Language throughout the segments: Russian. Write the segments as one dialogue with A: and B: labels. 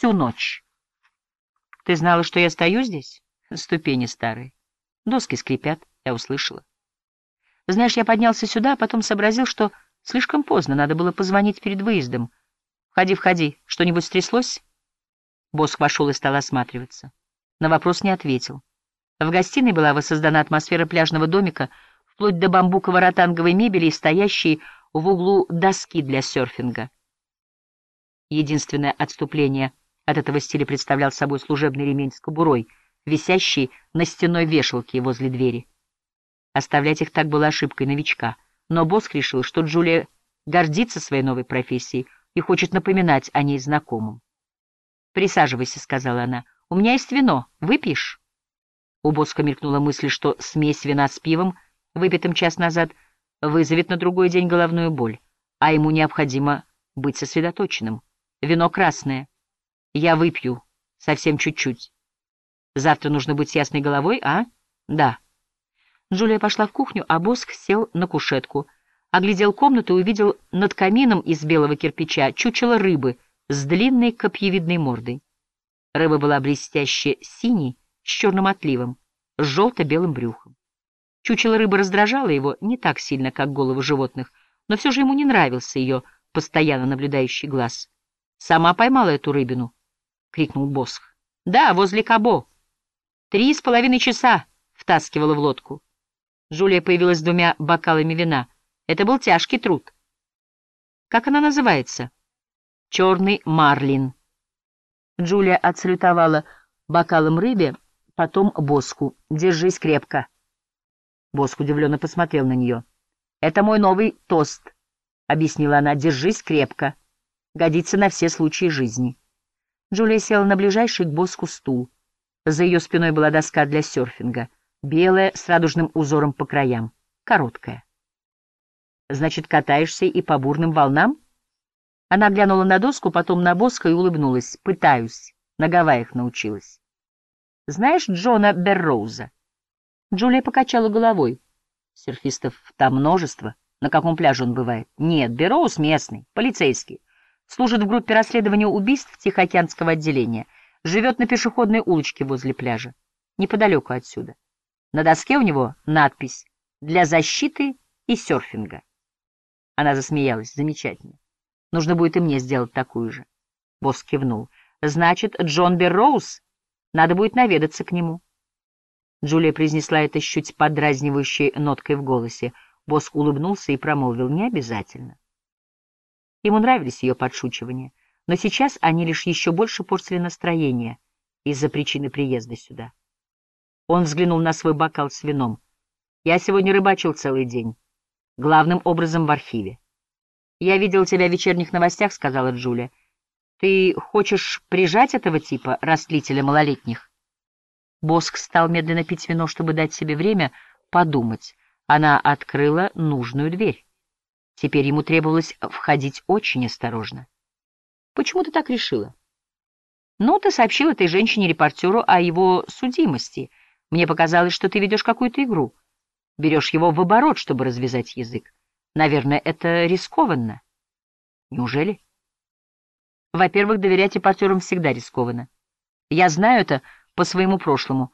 A: всю ночь. Ты знала, что я стою здесь? Ступени старые. Доски скрипят, я услышала. Знаешь, я поднялся сюда, а потом сообразил, что слишком поздно, надо было позвонить перед выездом. Входи, входи, что-нибудь стряслось? Боск вошел и стал осматриваться. На вопрос не ответил. В гостиной была воссоздана атмосфера пляжного домика, вплоть до бамбуково-ротанговой мебели и стоящей в углу доски для серфинга. Единственное отступление от этого стиля представлял собой служебный ремень с кобурой, висящий на стеной вешалке возле двери. Оставлять их так было ошибкой новичка, но Боск решил, что Джулия гордится своей новой профессией и хочет напоминать о ней знакомым. «Присаживайся», — сказала она. «У меня есть вино. Выпьешь?» У Боска мелькнула мысль, что смесь вина с пивом, выпитым час назад, вызовет на другой день головную боль, а ему необходимо быть сосредоточенным. Вино красное. Я выпью. Совсем чуть-чуть. Завтра нужно быть ясной головой, а? Да. Джулия пошла в кухню, а Боск сел на кушетку, оглядел комнату и увидел над камином из белого кирпича чучело рыбы с длинной копьевидной мордой. Рыба была блестяще синей, с черным отливом, с желто-белым брюхом. Чучело рыбы раздражало его не так сильно, как головы животных, но все же ему не нравился ее постоянно наблюдающий глаз. «Сама поймала эту рыбину?» — крикнул Босх. «Да, возле Кабо. Три с половиной часа втаскивала в лодку». Джулия появилась с двумя бокалами вина. Это был тяжкий труд. «Как она называется?» «Черный марлин». Джулия отсалютовала бокалом рыбе, потом Боску. «Держись крепко». Боск удивленно посмотрел на нее. «Это мой новый тост», — объяснила она. «Держись крепко. Годится на все случаи жизни». Джулия села на ближайший к Боску стул. За ее спиной была доска для серфинга, белая, с радужным узором по краям, короткая. «Значит, катаешься и по бурным волнам?» Она глянула на доску, потом на Боска и улыбнулась. «Пытаюсь. На Гавайях научилась». «Знаешь Джона Берроуза?» Джулия покачала головой. Серфистов там множество. На каком пляже он бывает? Нет, Бероуз местный, полицейский. Служит в группе расследования убийств Тихоокеанского отделения. Живет на пешеходной улочке возле пляжа, неподалеку отсюда. На доске у него надпись «Для защиты и серфинга». Она засмеялась. Замечательно. Нужно будет и мне сделать такую же. Босс кивнул. Значит, Джон Берроуз? Надо будет наведаться к нему. Джулия произнесла это с чуть подразнивающей ноткой в голосе. Босс улыбнулся и промолвил «не обязательно». Ему нравились ее подшучивания, но сейчас они лишь еще больше портили настроение из-за причины приезда сюда. Он взглянул на свой бокал с вином. «Я сегодня рыбачил целый день, главным образом в архиве. «Я видел тебя в вечерних новостях», — сказала Джулия. «Ты хочешь прижать этого типа, растлителя малолетних?» Боск стал медленно пить вино, чтобы дать себе время подумать. Она открыла нужную дверь. Теперь ему требовалось входить очень осторожно. «Почему ты так решила?» «Ну, ты сообщил этой женщине-репортеру о его судимости. Мне показалось, что ты ведешь какую-то игру. Берешь его в оборот, чтобы развязать язык. Наверное, это рискованно». «Неужели?» «Во-первых, доверять репортерам всегда рискованно. Я знаю это по своему прошлому.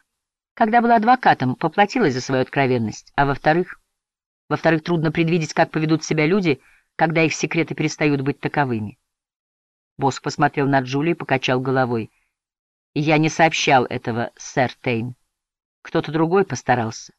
A: Когда была адвокатом, поплатилась за свою откровенность. А во-вторых, во-вторых, трудно предвидеть, как поведут себя люди, когда их секреты перестают быть таковыми. Босс посмотрел на Джули и покачал головой. Я не сообщал этого, сэр Тейн. Кто-то другой постарался.